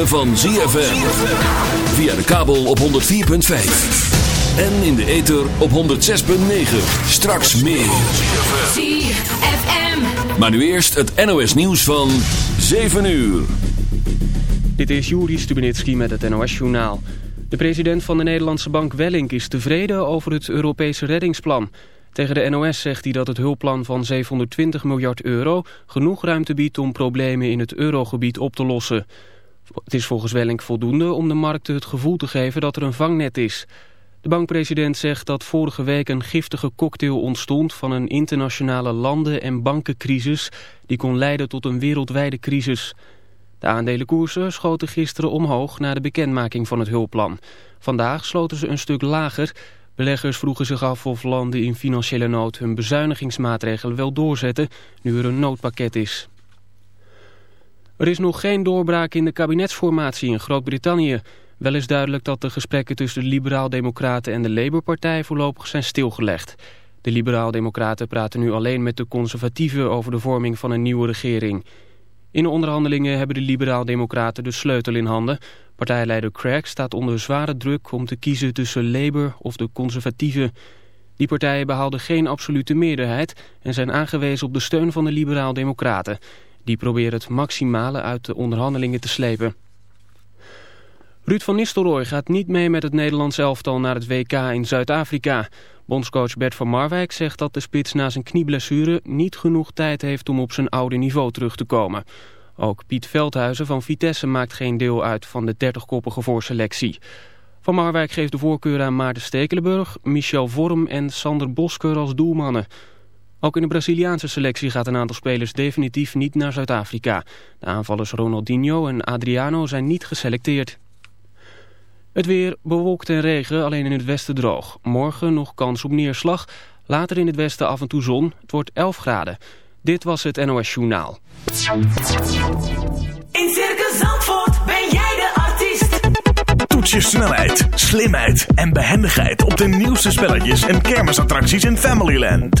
ritme van ZFM. Via de kabel op 104.5. En in de ether op 106.9. Straks meer. ZFM. Maar nu eerst het NOS nieuws van 7 uur. Dit is Juri Stubenitski met het NOS-journaal. De president van de Nederlandse bank Wellink is tevreden over het Europese reddingsplan. Tegen de NOS zegt hij dat het hulpplan van 720 miljard euro... genoeg ruimte biedt om problemen in het eurogebied op te lossen. Het is volgens Wellink voldoende om de markten het gevoel te geven dat er een vangnet is. De bankpresident zegt dat vorige week een giftige cocktail ontstond... van een internationale landen- en bankencrisis... die kon leiden tot een wereldwijde crisis... De aandelenkoersen schoten gisteren omhoog na de bekendmaking van het hulpplan. Vandaag sloten ze een stuk lager. Beleggers vroegen zich af of landen in financiële nood hun bezuinigingsmaatregelen wel doorzetten, nu er een noodpakket is. Er is nog geen doorbraak in de kabinetsformatie in Groot-Brittannië. Wel is duidelijk dat de gesprekken tussen de Liberaal-Democraten en de Labour-partij voorlopig zijn stilgelegd. De Liberaal-Democraten praten nu alleen met de conservatieven over de vorming van een nieuwe regering. In de onderhandelingen hebben de liberaal-democraten de sleutel in handen. Partijleider Craig staat onder zware druk om te kiezen tussen Labour of de conservatieven. Die partijen behaalden geen absolute meerderheid en zijn aangewezen op de steun van de liberaal-democraten. Die proberen het maximale uit de onderhandelingen te slepen. Ruud van Nistelrooy gaat niet mee met het Nederlands elftal naar het WK in Zuid-Afrika. Bondscoach Bert van Marwijk zegt dat de spits na zijn knieblessure niet genoeg tijd heeft om op zijn oude niveau terug te komen. Ook Piet Veldhuizen van Vitesse maakt geen deel uit van de 30-koppige voorselectie. Van Marwijk geeft de voorkeur aan Maarten Stekelenburg, Michel Vorm en Sander Bosker als doelmannen. Ook in de Braziliaanse selectie gaat een aantal spelers definitief niet naar Zuid-Afrika. De aanvallers Ronaldinho en Adriano zijn niet geselecteerd. Het weer bewolkt en regen, alleen in het westen droog. Morgen nog kans op neerslag. Later in het westen af en toe zon. Het wordt 11 graden. Dit was het NOS Journaal. In Circus Zandvoort ben jij de artiest. Toets je snelheid, slimheid en behendigheid op de nieuwste spelletjes en kermisattracties in Familyland.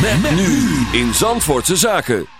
Met, nu in Zandvoortse Zaken.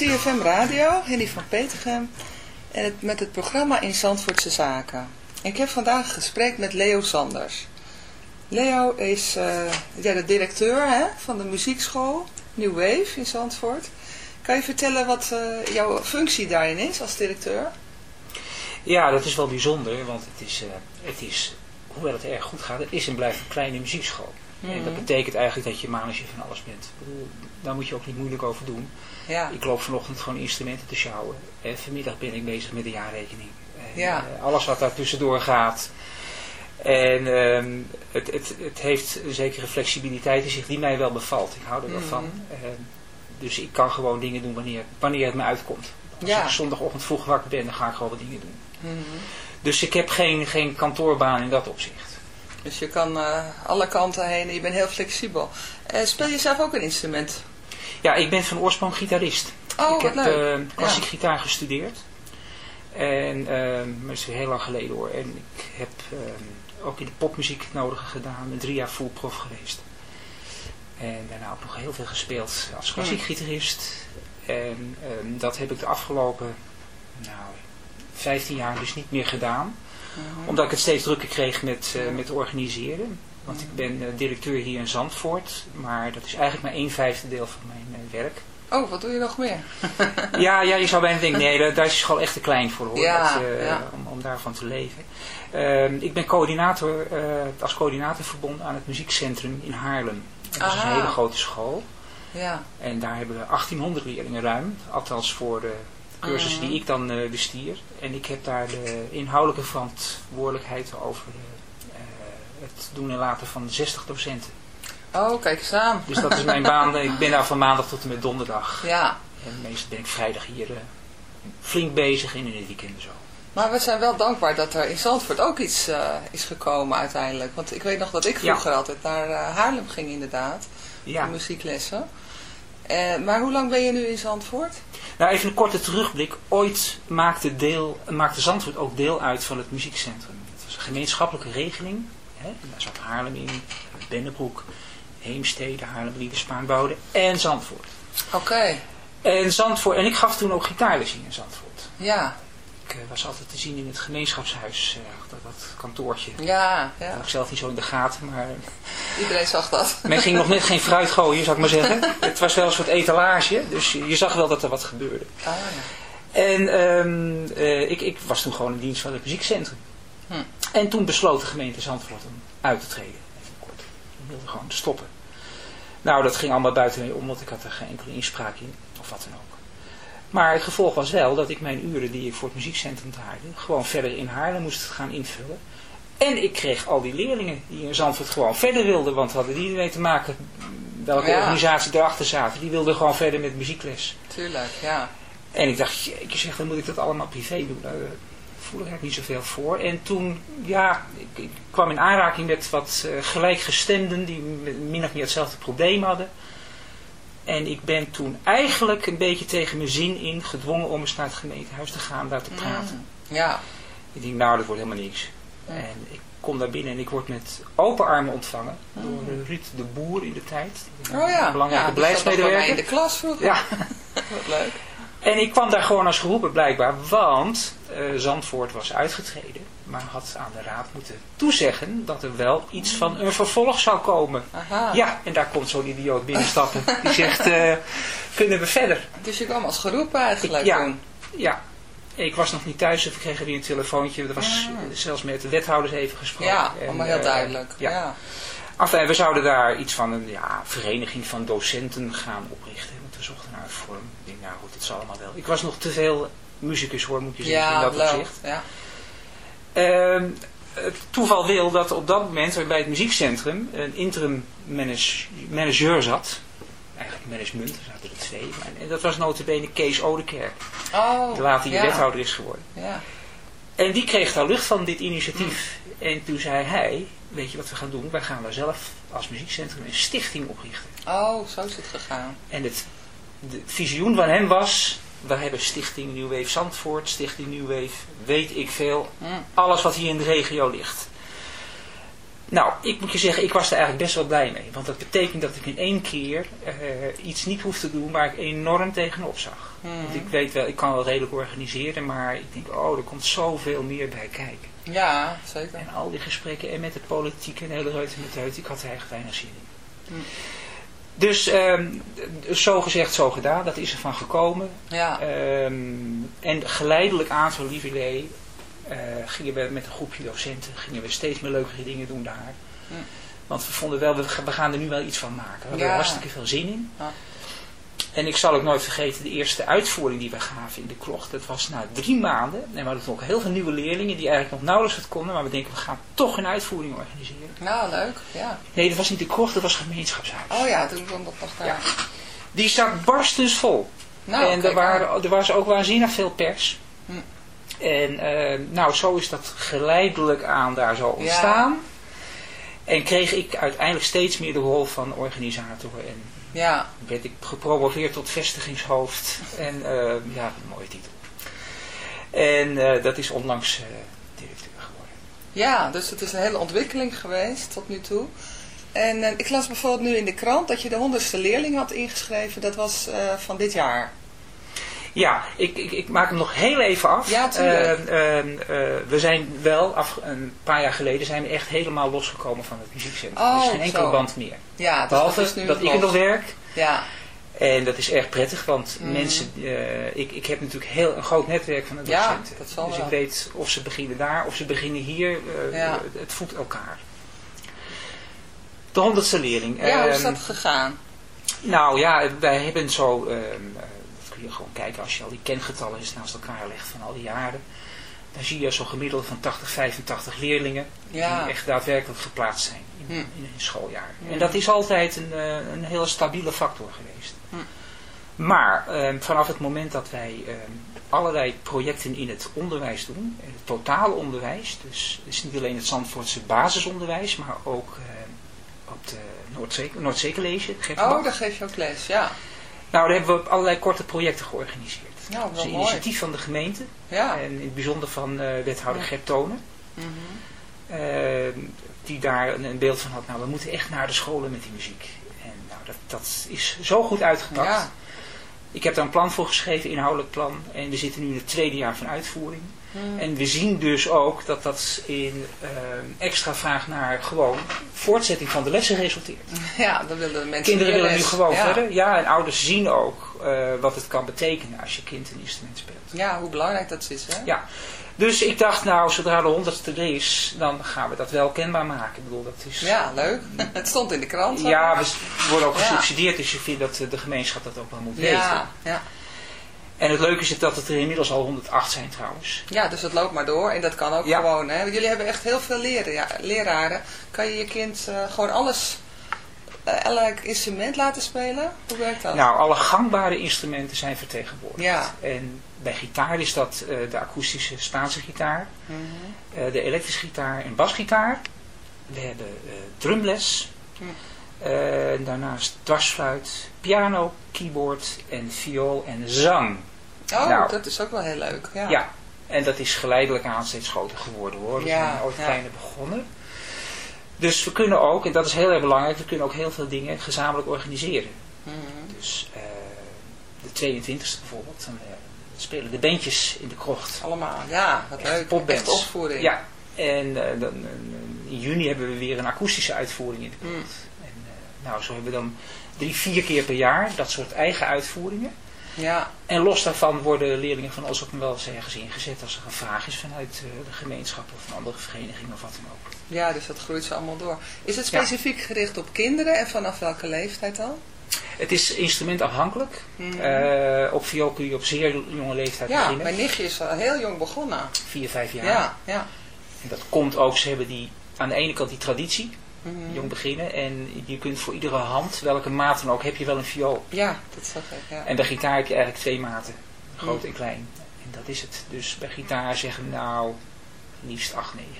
CFM Radio, Henny van Petergem. En het, met het programma In Zandvoortse Zaken. Ik heb vandaag een gesprek met Leo Sanders. Leo is eh, ja, de directeur hè, van de muziekschool New Wave in Zandvoort. Kan je vertellen wat eh, jouw functie daarin is als directeur? Ja, dat is wel bijzonder, want het is, eh, het is, hoewel het erg goed gaat, het is en blijft een kleine muziekschool. En dat betekent eigenlijk dat je manager van alles bent. Ik bedoel, Daar moet je ook niet moeilijk over doen. Ja, Ik loop vanochtend gewoon instrumenten te sjouwen. En vanmiddag ben ik bezig met de jaarrekening. En, Ja. eh, alles wat daar tussendoor gaat. En ehm, het, het, het heeft een zekere flexibiliteit in zich die mij wel bevalt. Ik hou er wel van. Mhm. Ehm, dus ik kan gewoon dingen doen wanneer, wanneer het me uitkomt. Als Ja. ik zondagochtend vroeg wakker ben, dan ga ik gewoon wat dingen doen. Mhm. Dus ik heb geen, geen kantoorbaan in dat opzicht. dus je kan eh, alle kanten heen en je bent heel flexibel. Eh, speel je zelf ook een instrument? Ja, ik ben van oorsprong gitarist. Oh, ik heb leuk. eh, klassiek Ja. gitaar gestudeerd. En, dat is heel lang geleden hoor. En ik heb ehm, ook in de popmuziek het nodige gedaan. Ben drie jaar full prof geweest. En daarna ook nog heel veel gespeeld als klassiek Hmm. gitarist. En ehm, dat heb ik de afgelopen nou, 15 jaar dus niet meer gedaan. Mhm. Omdat ik het steeds drukker kreeg met, eh, met organiseren. Want ik ben eh, directeur hier in Zandvoort. Maar dat is eigenlijk maar een vijfde deel van mijn eh, werk. Oh, wat doe je nog meer? Ja, ja, je zou bijna denken, nee, daar, is school echt te klein voor hoor, Ja, dat, eh, ja. om, om daarvan te leven. Ehm, ik ben coördinator, als coördinator verbonden aan het muziekcentrum in Haarlem. Dat is een Aha. hele grote school. Ja, En daar hebben we 1800 leerlingen ruim, althans voor de cursussen Mhm. die ik dan bestier. En ik heb daar de inhoudelijke verantwoordelijkheid over het doen en laten van 60 docenten. oh, kijk eens aan. Dus dat is mijn baan. Ik ben daar van maandag tot en met donderdag. Ja, En meestal ben ik vrijdag hier eh, flink bezig en in het weekend zo. maar we zijn wel dankbaar dat er in Zandvoort ook iets eh, is gekomen uiteindelijk. Want ik weet nog dat ik vroeger altijd naar eh, Haarlem ging inderdaad, Ja. voor muzieklessen. Maar hoe lang ben je nu in Zandvoort? Nou, even een korte terugblik. Ooit maakte, deel, maakte Zandvoort ook deel uit van het muziekcentrum. Het was een gemeenschappelijke regeling. Hè? Daar zat Haarlem in, Bennebroek, Heemstede, Haarlem, Liederspaan, en Zandvoort. Oké, En Zandvoort. En ik gaf toen ook gitaarles in Zandvoort. ja, Ik eh, was altijd te zien in het gemeenschapshuis, eh, dat, dat kantoortje. ja, Dat ja. had ik zelf niet zo in de gaten, maar Iedereen zag dat. men ging nog net geen fruit gooien, zou ik maar zeggen. Het was wel een soort etalage, dus je zag wel dat er wat gebeurde. Ah, ja. En ehm, eh, ik, ik was toen gewoon in dienst van het muziekcentrum. Hm. En toen besloot de gemeente Zandvoort om uit te treden. Even kort. Die wilde gewoon stoppen. Nou, dat ging allemaal buiten mij om, want ik had er geen enkele inspraak in. Of wat dan ook. Maar het gevolg was wel dat ik mijn uren die ik voor het muziekcentrum draaide, gewoon verder in Haarlem moest gaan invullen. En ik kreeg al die leerlingen die in Zandvoort gewoon verder wilden, want hadden die ermee te maken welke Ja. organisatie erachter zaten. Die wilden gewoon verder met muziekles. Tuurlijk, ja. En ik dacht, jeetje zeg, dan moet ik dat allemaal privé doen. Daar eh, voel ik eigenlijk niet zoveel voor. En toen, ja, ik, ik kwam in aanraking met wat eh, gelijkgestemden die min of meer hetzelfde probleem hadden. En ik ben toen eigenlijk een beetje tegen mijn zin in gedwongen om eens naar het gemeentehuis te gaan, daar te praten. Ja, Ik denk, nou, dat wordt helemaal niks. En ik kom daar binnen en ik word met open armen ontvangen door eh, Ruud de Boer in de tijd. oh ja. Een belangrijke ja, die zat nog bij mij in de klas vroeger. Ja, Wat leuk. En ik kwam daar gewoon als geroepen blijkbaar, want eh, Zandvoort was uitgetreden, maar had aan de raad moeten toezeggen dat er wel iets van een vervolg zou komen. Aha. Ja, en daar komt zo'n idioot binnenstappen. Die zegt, eh, kunnen we verder? Dus je kwam als geroepen eigenlijk Ja. toen. Ja. Ik was nog niet thuis of ik kreeg weer een telefoontje. Er was Ah. zelfs met de wethouders even gesproken. Ja, En, allemaal heel eh, duidelijk. ja. Ja. Enfin, we zouden daar iets van een ja, vereniging van docenten gaan oprichten. Want we zochten vorm. Ik denk, nou goed, het zal allemaal wel. Ik was nog te veel muzikus hoor, moet je zeggen, in Ja, dat leuk. opzicht. Ja. Ehm, het toeval wil dat op dat moment bij het muziekcentrum een interim manage- manager zat. Eigenlijk management, er zaten er twee. Maar- En dat was notabene Kees Odekerk. Oh, De later ja. wethouder is geworden. Ja. En die kreeg daar lucht van dit initiatief. En toen zei hij, weet je wat we gaan doen? Wij gaan daar zelf als muziekcentrum een stichting oprichten. Oh, zo is het gegaan. En het, de visioen van hem was, we hebben stichting New Wave Zandvoort, stichting New Wave, weet ik veel. Alles wat hier in de regio ligt. Nou, ik moet je zeggen, ik was er eigenlijk best wel blij mee. Want dat betekent dat ik in één keer eh, iets niet hoef te doen waar ik enorm tegenop zag. Want ik weet wel, ik kan wel redelijk organiseren, maar ik denk, oh, er komt zoveel meer bij kijken. Ja, zeker. En al die gesprekken en met de politiek en de hele reut en met reut, ik had er eigenlijk weinig zin in. Dus ehm, zo gezegd, zo gedaan, dat is ervan gekomen. Ja. Ehm, en geleidelijk aan zo'n lieverlee eh gingen we met een groepje docenten gingen we steeds meer leukere dingen doen daar. Want we vonden wel, we, we gaan er nu wel iets van maken. We Ja. er hartstikke veel zin in. Ja. En ik zal ook nooit vergeten, de eerste uitvoering die we gaven in de krocht, dat was na drie maanden. En we hadden toen ook heel veel nieuwe leerlingen die eigenlijk nog nauwelijks het konden. Maar we denken, we gaan toch een uitvoering organiseren. Nou, leuk. Ja. Nee, dat was niet de krocht, dat was gemeenschapshuis. Oh ja, toen kwam dat nog daar. Ja. Die zat barstens vol. Nou, en er, waren, er was ook waanzinnig veel pers. Hm. En eh, nou, zo is dat geleidelijk aan daar zo ontstaan. En kreeg ik uiteindelijk steeds meer de rol van organisator. En Ja, werd ik gepromoveerd tot vestigingshoofd. En eh, ja, een mooie titel. En eh, dat is onlangs eh, directeur geworden. ja, dus het is een hele ontwikkeling geweest tot nu toe. En eh, ik las bijvoorbeeld nu in de krant dat je de honderdste leerling had ingeschreven. Dat was van dit jaar. Ja, ik, ik, ik maak hem nog heel even af. Ja, tuurlijk. Eh, eh, eh, we zijn wel, af, een paar jaar geleden, zijn we echt helemaal losgekomen van het muziekcentrum. er is Oh, geen enkele band meer. Ja, dus Behalve dat dat, ik er nog werk. Ja, En dat is erg prettig, want Mhm. mensen, eh, ik, ik heb natuurlijk heel, een groot netwerk van de Ja, docenten. dat zal dus wel. ik weet of ze beginnen daar, of ze beginnen hier. eh, Ja. Het voedt elkaar. De honderdste leerling. ja hoe is Ehm, dat gegaan? nou ja, wij hebben zo, ehm, kun je gewoon kijken als je al die kengetallen eens naast elkaar legt van al die jaren. Dan zie je zo'n gemiddelde van 80, 85 leerlingen Ja. die echt daadwerkelijk geplaatst zijn in, Hm. in een schooljaar. En dat is altijd een, eh, een hele stabiele factor geweest. Hm. Maar ehm, vanaf het moment dat wij ehm, allerlei projecten in het onderwijs doen, in het totale onderwijs, dus het is niet alleen het Zandvoortse basisonderwijs, maar ook ehm, op de Noordzee, Noordzee College. Oh, daar geef je ook les, ja. Nou, daar hebben we allerlei korte projecten georganiseerd. Nou, Dat is een initiatief van de gemeente Ja. en in het bijzonder van eh, wethouder Ja. Gert Tonen. Mhm. eh, die daar een, een beeld van had, nou we moeten echt naar de scholen met die muziek. En nou, dat, dat is zo goed uitgepakt. Ja. Ik heb daar een plan voor geschreven, inhoudelijk plan. En we zitten nu in het tweede jaar van uitvoering. Mhm. En we zien dus ook dat dat in eh, extra vraag naar gewoon voortzetting van de lessen resulteert. Ja, dan willen de mensen Kinderen willen nu gewoon ja. verder. Ja, en ouders zien ook eh, wat het kan betekenen als je kind een instrument speelt. Ja, hoe belangrijk dat is, hè? Ja, dus ik dacht nou, zodra de honderdste er is, dan gaan we dat wel kenbaar maken. Ik bedoel, dat is... Ja, leuk. Het stond in de krant. Ja, we worden ook Ja. gesubsidieerd, dus ik vind dat de gemeenschap dat ook wel moet weten. ja, ja. En het leuke is dat het er inmiddels al 108 zijn trouwens. ja, dus het loopt maar door. En dat kan ook Ja. gewoon, hè. Jullie hebben echt heel veel leren, ja, leraren. Kan je je kind eh, gewoon alles, eh, elk instrument laten spelen? Hoe werkt dat? Nou, alle gangbare instrumenten zijn vertegenwoordigd. Ja. En bij gitaar is dat eh, de akoestische Spaanse gitaar, Mhm. de elektrische gitaar en basgitaar. We hebben drumles. Hm. Eh, en daarnaast dwarsfluit, piano, keyboard en viool en zang. Oh, Nou. dat is ook wel heel leuk. Ja. Ja, en dat is geleidelijk aan steeds groter geworden hoor. We Ja, zijn ooit kleiner begonnen. Dus we kunnen ook, en dat is heel erg belangrijk, we kunnen ook heel veel dingen gezamenlijk organiseren. Mhm. Dus eh, de 22e bijvoorbeeld, dan eh, spelen de bandjes in de krocht. Allemaal, ja, wat leuk. popbands. Echt opvoering. Ja, en eh, dan, in juni hebben we weer een akoestische uitvoering in de krocht. Mm. En, nou, zo hebben we dan drie, vier keer per jaar dat soort eigen uitvoeringen. Ja, En los daarvan worden leerlingen van ons ook wel eens ergens ingezet als er een vraag is vanuit eh, de gemeenschap of een andere vereniging of wat dan ook. ja, dus dat groeit ze allemaal door. Is het Ja. specifiek gericht op kinderen en vanaf welke leeftijd al? Het is instrumentafhankelijk. Mhm. Eh, op viool kun je op zeer jonge leeftijd Ja, beginnen. mijn nichtje is al heel jong begonnen. Vier, vijf jaar. Ja, ja. En dat komt ook, ze hebben die, aan de ene kant die traditie, Mhm. jong beginnen. En je kunt voor iedere hand, welke maat dan ook, heb je wel een viool. Ja, dat zag ik, ja. En bij gitaar heb je eigenlijk twee maten. Groot Mm. en klein. En dat is het. Dus bij gitaar zeggen we nou liefst 8, 9.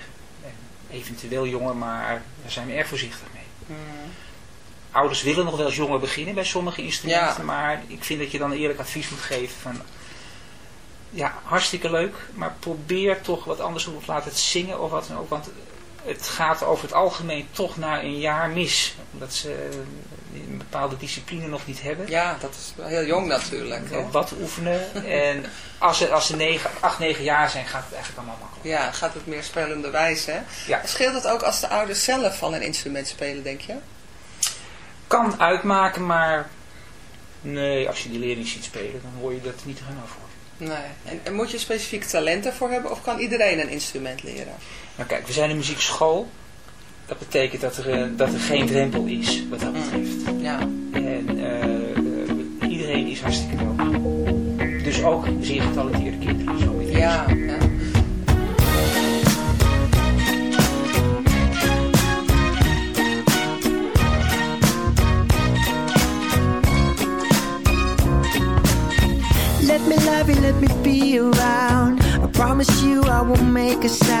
En eventueel jonger, maar daar zijn we erg voorzichtig mee. Mhm. Ouders willen nog wel eens jonger beginnen bij sommige instrumenten. Ja. Maar ik vind dat je dan eerlijk advies moet geven van... Ja, hartstikke leuk. Maar probeer toch wat anders te. Of laat het zingen of wat dan ook. Want het gaat over het algemeen toch na een jaar mis. Omdat ze een bepaalde discipline nog niet hebben. Ja, dat is heel jong natuurlijk. Wat oefenen. en als ze, als ze negen, acht, negen jaar zijn, gaat het eigenlijk allemaal makkelijk. Ja, gaat het meer spelende wijze. Hè? Ja. Scheelt het ook als de ouders zelf al een instrument spelen, denk je? Kan uitmaken, maar nee, als je die leerling ziet spelen, dan hoor je dat niet helemaal voor. Nee. En, en moet je specifiek talent ervoor hebben of kan iedereen een instrument leren? Nou kijk, we zijn een muziekschool. Dat betekent dat er, eh, dat er geen drempel is, wat dat betreft. Ja. En eh, eh, iedereen is hartstikke welkom. Dus ook zeer getalenteerde kinderen. Zo met Ja, ja. Let me love you, let me be around. I promise you I won't make a sound.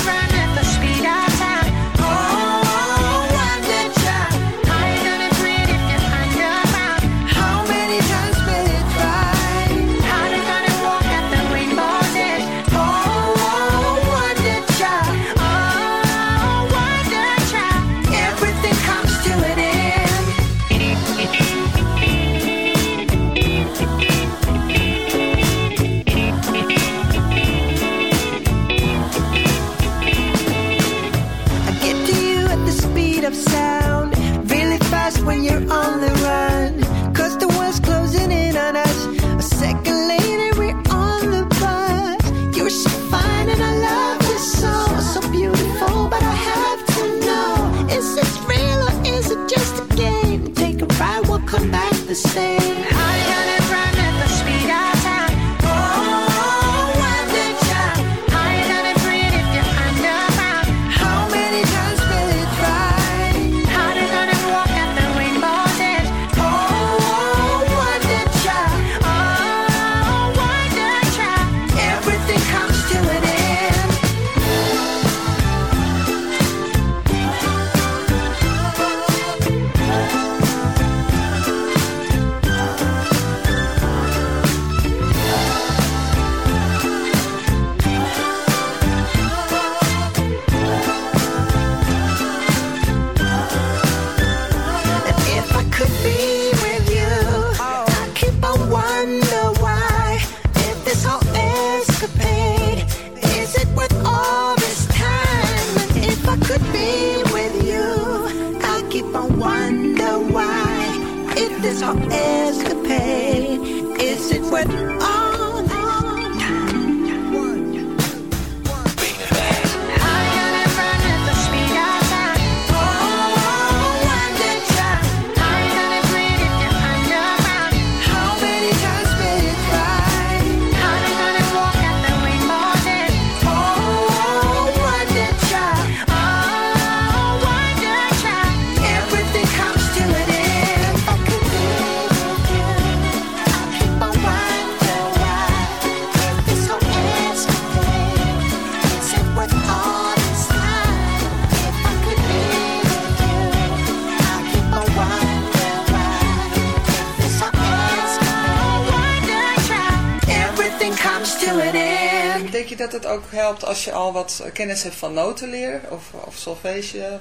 Dat het ook helpt als je al wat kennis hebt van notenleer of, of solfege?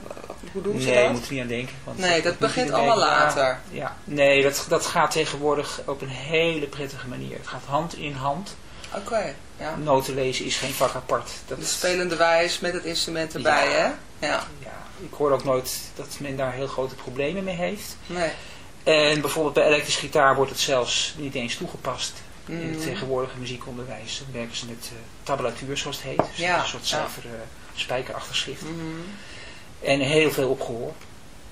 Hoe doen ze nee, dat? je moet er niet aan denken. Want Nee, dat begint allemaal ja, later. Ja, nee, dat, dat gaat tegenwoordig op een hele prettige manier. Het gaat hand in hand. Oké, ja. Noten lezen is geen vak apart. Dat De spelende wijs met het instrument erbij, Ja. hè? Ja. ja, ik hoor ook nooit dat men daar heel grote problemen mee heeft. Nee. En bijvoorbeeld bij elektrische gitaar wordt het zelfs niet eens toegepast. In Mm. het tegenwoordige muziekonderwijs Dan werken ze met eh, tabulatuur, zoals het heet. Dus Ja, een soort ja. cijfer eh, spijkerachtig schrift. Mhm. En heel veel opgehoord.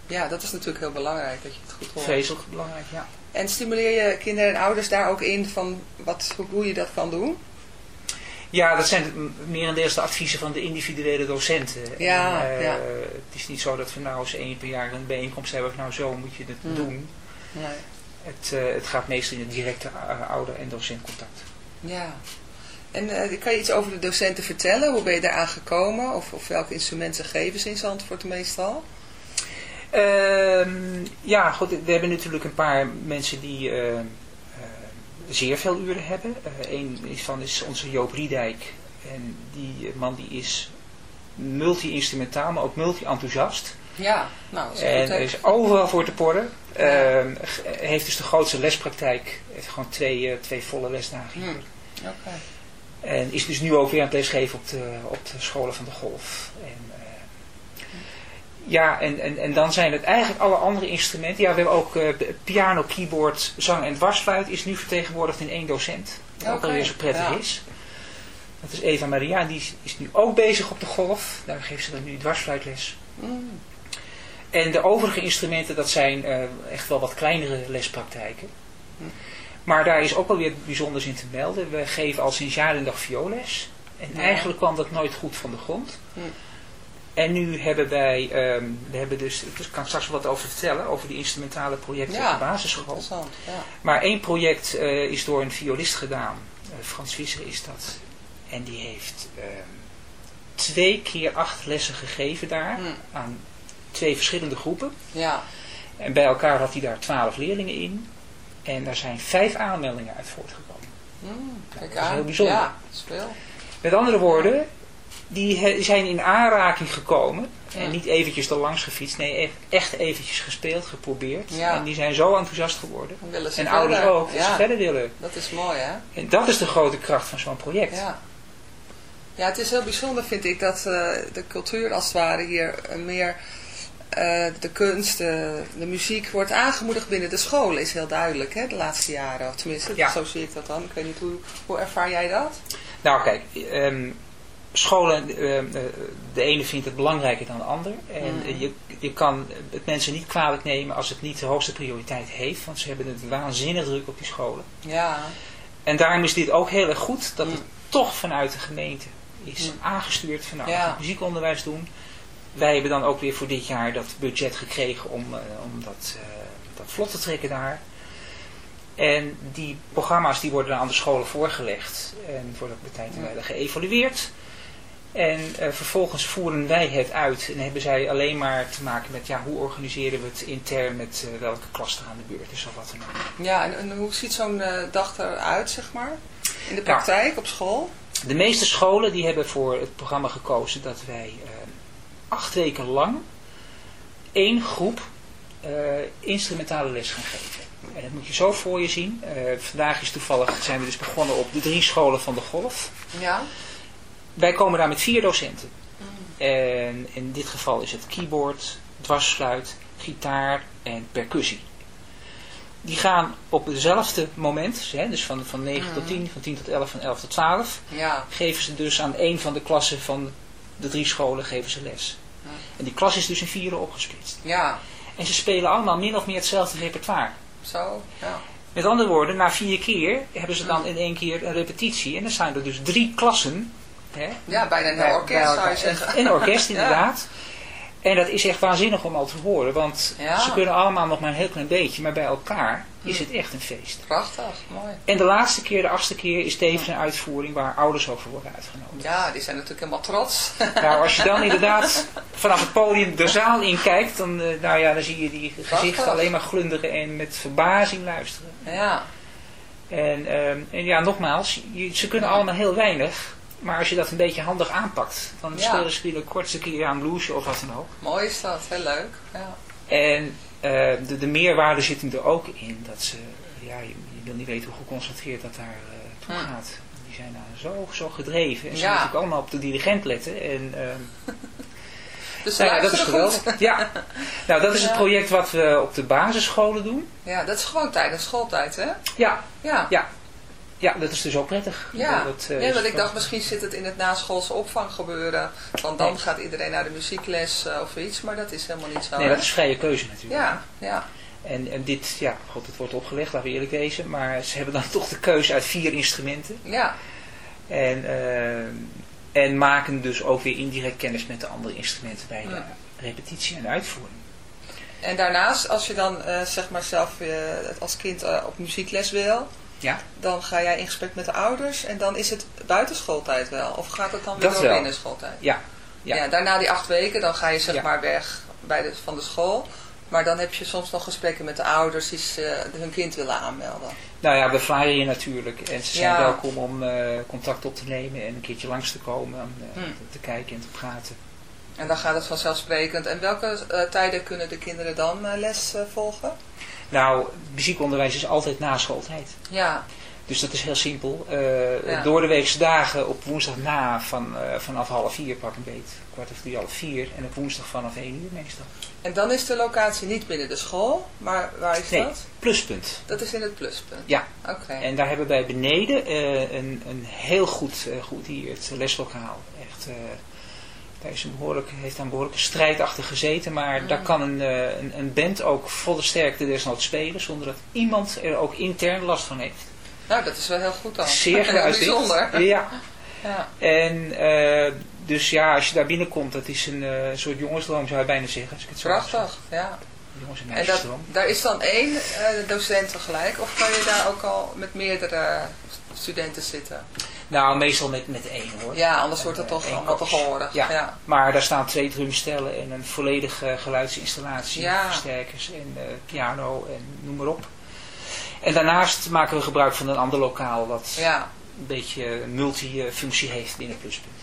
Ja, dat is natuurlijk heel belangrijk, dat je het goed hoort. Vreselijk belangrijk, ja. En stimuleer je kinderen en ouders daar ook in van wat, hoe- je dat kan doen? Ja, dat zijn m- merendeels de adviezen van de individuele docenten. Ja, En, eh, ja. Het is niet zo dat we nou eens één per jaar een bijeenkomst hebben. Of nou zo moet je het Hmm. doen. Nee. Het, eh, het gaat meestal in het directe ouder- en docentcontact. Ja. En eh, kan je iets over de docenten vertellen? Hoe ben je daaraan gekomen? Of, of welke instrumenten geven ze in Zandvoort meestal? Ehm, ja, goed. We hebben natuurlijk een paar mensen die eh, zeer veel uren hebben. Is van is onze Joop Riedijk. En die man die is multi-instrumentaal, maar ook multi-enthousiast. Ja, nou, is En goed, is overal voor te porren. Ehm, heeft dus de grootste lespraktijk. Heeft gewoon twee, eh, twee volle lesdagen hier. Hmm. Oké. En is dus nu ook weer aan het lesgeven op de, op de scholen van de golf. En, eh, ja, en, en, en dan zijn het eigenlijk alle andere instrumenten. Ja, we hebben ook eh, piano, keyboard, zang en dwarsfluit is nu vertegenwoordigd in één docent. Wat ook Oké, alweer zo prettig ja. is. Dat is Eva Maria, die is, is nu ook bezig op de golf. Daar geeft ze dan nu dwarsfluitles. Mm. En de overige instrumenten, dat zijn eh, echt wel wat kleinere lespraktijken. Maar daar is ook wel weer bijzonders in te melden. We geven al sinds jaren en dag vioolles. En Ja. eigenlijk kwam dat nooit goed van de grond. Hm. En nu hebben wij, ehm, we hebben dus, ik kan straks wel wat over vertellen, over die instrumentale projecten Ja, op de basisschool. Ja. Maar één project eh, is door een violist gedaan. Eh, Frans Visser is dat. En die heeft ehm, twee keer acht lessen gegeven daar. Hm. Aan twee verschillende groepen. Ja, En bij elkaar had hij daar twaalf leerlingen in. En daar zijn vijf aanmeldingen uit voortgekomen. Mm, kijk dat is aan. heel bijzonder. Ja, veel. Met andere woorden, die zijn in aanraking gekomen. Ja. En niet eventjes er langs gefietst. Nee, echt, echt eventjes gespeeld, geprobeerd. Ja. En die zijn zo enthousiast geworden. En verder. ouders ook, dat Ja, ze verder willen. dat is mooi, hè? En dat is de grote kracht van zo'n project. Ja. Ja, het is heel bijzonder, vind ik, dat eh, de cultuur als het ware hier meer de kunst, eh, de muziek wordt aangemoedigd binnen de scholen, is heel duidelijk, hè, de laatste jaren. Tenminste, Ja. zo zie ik dat dan. Ik weet niet, hoe, hoe ervaar jij dat? Nou kijk, ehm, scholen, ehm, eh, de ene vindt het belangrijker dan de ander. En Mm. eh, je, je kan het mensen niet kwalijk nemen als het niet de hoogste prioriteit heeft. Want ze hebben het waanzinnig druk op die scholen. Ja, En daarom is dit ook heel erg goed dat het Mm. toch vanuit de gemeente is Mm. aangestuurd van nou, Ja. we gaan muziekonderwijs doen. Wij hebben dan ook weer voor dit jaar dat budget gekregen om, eh, om dat, eh, dat vlot te trekken daar. En die programma's die worden aan de scholen voorgelegd en worden op de tijd en geëvalueerd. En eh, vervolgens voeren wij het uit en hebben zij alleen maar te maken met ja, hoe organiseren we het intern met welke klas er aan de beurt is of wat dan ook. ja en, en hoe ziet zo'n eh, dag eruit, zeg maar? In de Nou. praktijk, op school? De meeste scholen die hebben voor het programma gekozen dat wij acht weken lang één groep eh, instrumentale les gaan geven. En dat moet je zo voor je zien. Eh, vandaag is toevallig, zijn we dus begonnen op de drie scholen van de golf. Ja? Wij komen daar met vier docenten. En in dit geval is het keyboard, dwarsfluit, gitaar en percussie. Die gaan op hetzelfde moment, hè, dus van, van 9 tot 10, van 10 tot 11, van 11 tot 12, Ja. geven ze dus aan één van de klassen van de drie scholen geven ze les. En die klas is dus in vieren opgesplitst. Ja, En ze spelen allemaal min of meer hetzelfde repertoire. zo, ja. Met andere woorden, na vier keer hebben ze dan in één keer een repetitie. En dan zijn er dus drie klassen. Hè, Ja, bijna een orkest bij zou je zeggen. Een orkest Ja. En dat is echt waanzinnig om al te horen. Want Ja. ze kunnen allemaal nog maar een heel klein beetje. Maar bij elkaar is het echt een feest. Prachtig, mooi. En de laatste keer, de achtste keer, is tevens een uitvoering waar ouders over worden uitgenodigd. Ja, die zijn natuurlijk helemaal trots. Nou, als je dan inderdaad vanaf het podium de zaal in kijkt, dan, eh, nou ja, dan zie je die gezichten Prachtig. alleen maar glunderen en met verbazing luisteren. ja, En, ehm, en ja, nogmaals, je- ze kunnen allemaal heel weinig. Maar als je dat een beetje handig aanpakt, dan Ja. spelen ze een kortste keer aan bluesje of wat dan ook. Mooi is dat, heel leuk. Ja. En eh, de, de meerwaarde zit hem er ook in. Dat ze, ja, je, je wil niet weten hoe geconcentreerd dat daar eh toe Hm. gaat. Die zijn daar zo, zo gedreven. En ze Ja. moeten natuurlijk allemaal op de dirigent letten. En, ehm, Dus nou ja, dat is goed. geweldig. Ja. Nou, dat is het project wat we op de basisscholen doen. Ja, dat is gewoon tijdens schooltijd, hè? Ja, Ja. ja. Ja, dat is dus ook prettig. Ja, Dat, eh, nee, want ik dacht misschien zit het in het naschoolse opvang gebeuren. Want dan Nee. gaat iedereen naar de muziekles eh, of iets. Maar dat is helemaal niet zo. Nee, hè? dat is vrije keuze natuurlijk. Ja, ja. En, en dit, ja, god, het wordt opgelegd, laten we eerlijk wezen. Maar ze hebben dan toch de keuze uit vier instrumenten. Ja, En, eh, en maken dus ook weer indirect kennis met de andere instrumenten bij de Ja. repetitie en uitvoering. en daarnaast, als je dan zeg maar zelf als kind op muziekles wil, Ja, dan ga jij in gesprek met de ouders en dan is het buitenschooltijd wel. Of gaat het dan weer Dat door binnen schooltijd? ja, Ja. ja. daarna die acht weken, dan ga je zeg Ja. maar weg bij de, van de school. Maar dan heb je soms nog gesprekken met de ouders die ze, hun kind willen aanmelden. Nou ja, we je natuurlijk. En ze zijn Ja. welkom om eh, contact op te nemen en een keertje langs te komen. Om eh, Hm. te kijken en te praten. En dan gaat het vanzelfsprekend. En welke eh, tijden kunnen de kinderen dan eh, les eh, volgen? Nou, muziekonderwijs is altijd na schooltijd. Ja, Dus dat is heel simpel. Ja. Door de weekse dagen op woensdag na van, eh, vanaf half vier pak een beet. Kwart of drie, half vier. En op woensdag vanaf één uur meestal. en dan is de locatie niet binnen de school, maar waar is Nee, dat? pluspunt. Dat is in het pluspunt. Ja. Oké. En daar hebben wij beneden eh, een, een heel goed, goed hier, het leslokaal. Echt, daar is een behoorlijk, heeft een behoorlijke strijd achter gezeten. Maar Mm. daar kan een, eh, een, een band ook volle sterkte desnoods spelen. Zonder dat iemand er ook intern last van heeft. Nou, dat is wel heel goed dan. Zeer bijzonder. Ja. Ja. En eh, dus ja, als je daar binnenkomt, dat is een eh, soort jongensdroom zou je bijna zeggen. Als ik het zo mag Prachtig, ja. Jongens- en En dat, daar is dan één docent tegelijk? Of kan je daar ook al met meerdere studenten zitten? Nou, meestal met, met één hoor. Ja, anders wordt het Eh, toch allemaal te. Ja. ja. Maar daar staan twee drumstellen en een volledige geluidsinstallatie, Ja. versterkers en eh, piano en noem maar op. En daarnaast maken we gebruik van een ander lokaal wat Ja. een beetje multifunctie heeft binnen Pluspunt.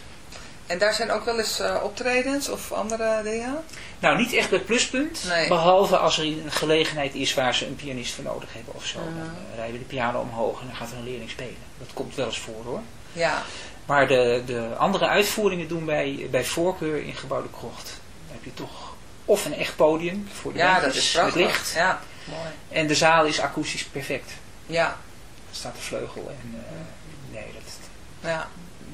En daar zijn ook wel eens eh, optredens of andere dingen? Nou, niet echt bij Pluspunt, Nee. behalve als er een gelegenheid is waar ze een pianist voor nodig hebben of zo. Dan rijden we de piano omhoog en dan gaat er een leerling spelen. Dat komt wel eens voor hoor. Ja. Maar de, de andere uitvoeringen doen wij bij voorkeur in Gebouw de Krocht. Dan heb je toch of een echt podium voor de Ja, dat is met prachtig. licht. Ja, mooi. En de zaal is akoestisch perfect. Ja, Er staat de vleugel en eh, nee, dat, ja.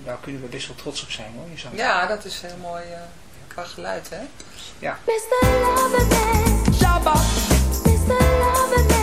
daar kunnen we best wel trots op zijn hoor. Je zou ja dat is heel mooi eh, qua geluid, hè? Mr. Loverman, Shabba. Mr. Loverman,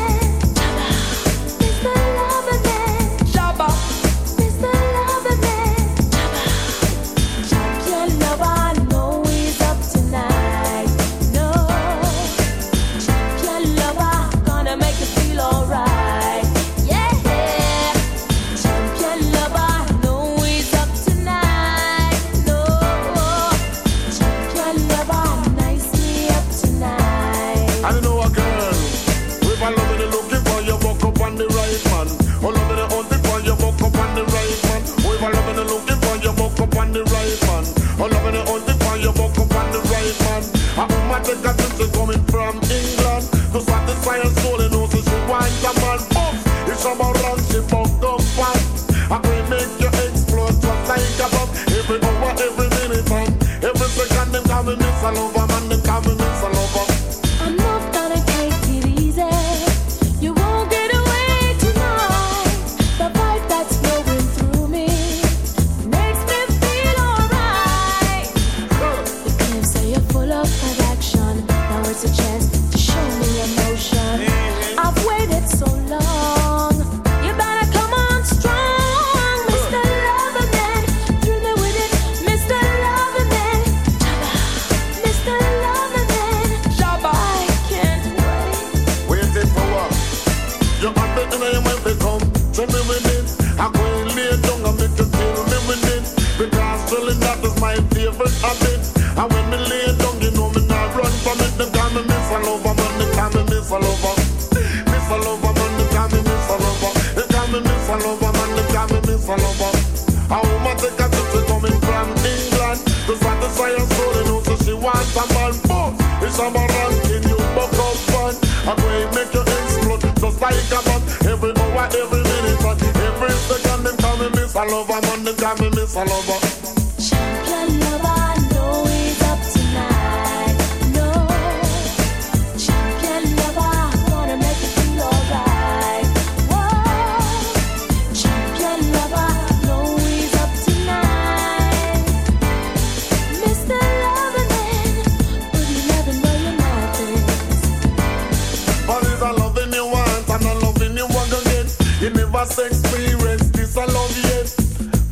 a ranking, you buck up fun. I'm going make you explode just like a bomb. Every hour, every minute, and every second, them call me Miss Lover, man, them call me Miss Lover.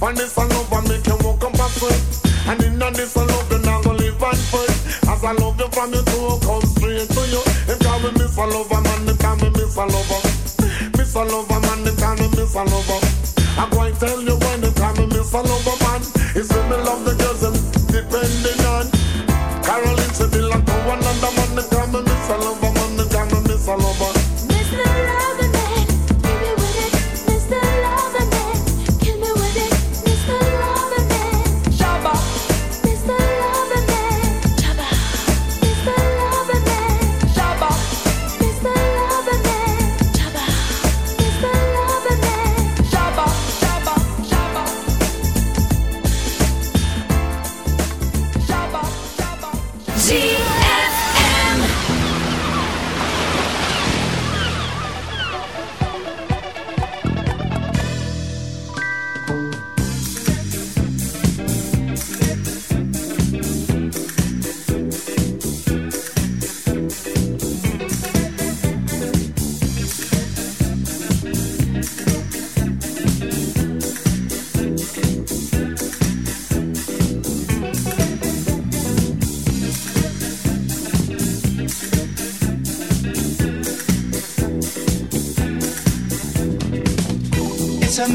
Find this a love and make you walk up a sweat. And in this a love you not gonna live and fight. As I love you from you to come straight to you. Them call me Miss a lover man, me Miss lover. Miss a lover man, me Miss lover. I'm going tell you when they call me Miss a lover when me love the girls them depending on. Caroline Seville and to one another man,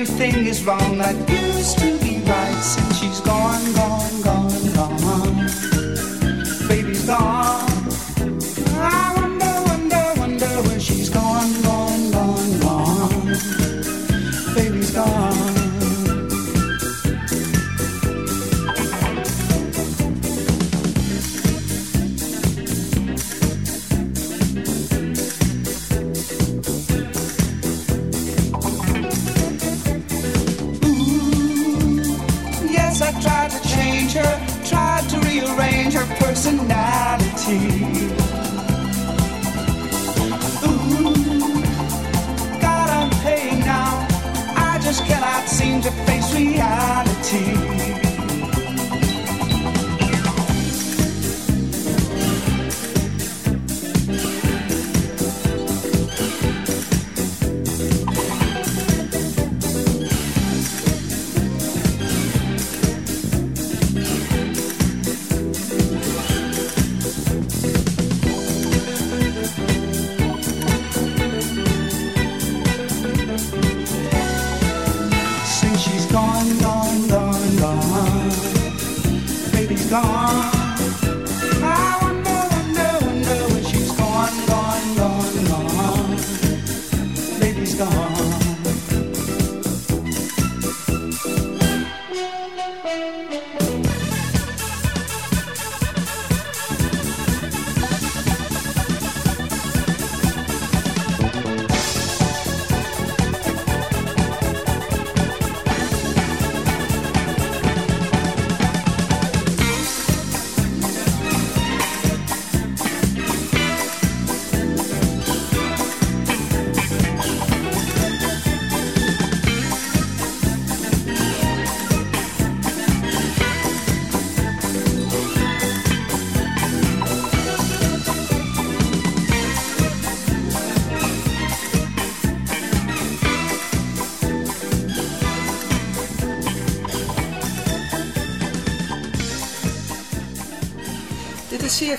Everything is wrong that used to be right since she's gone, gone, gone, gone. Baby's gone.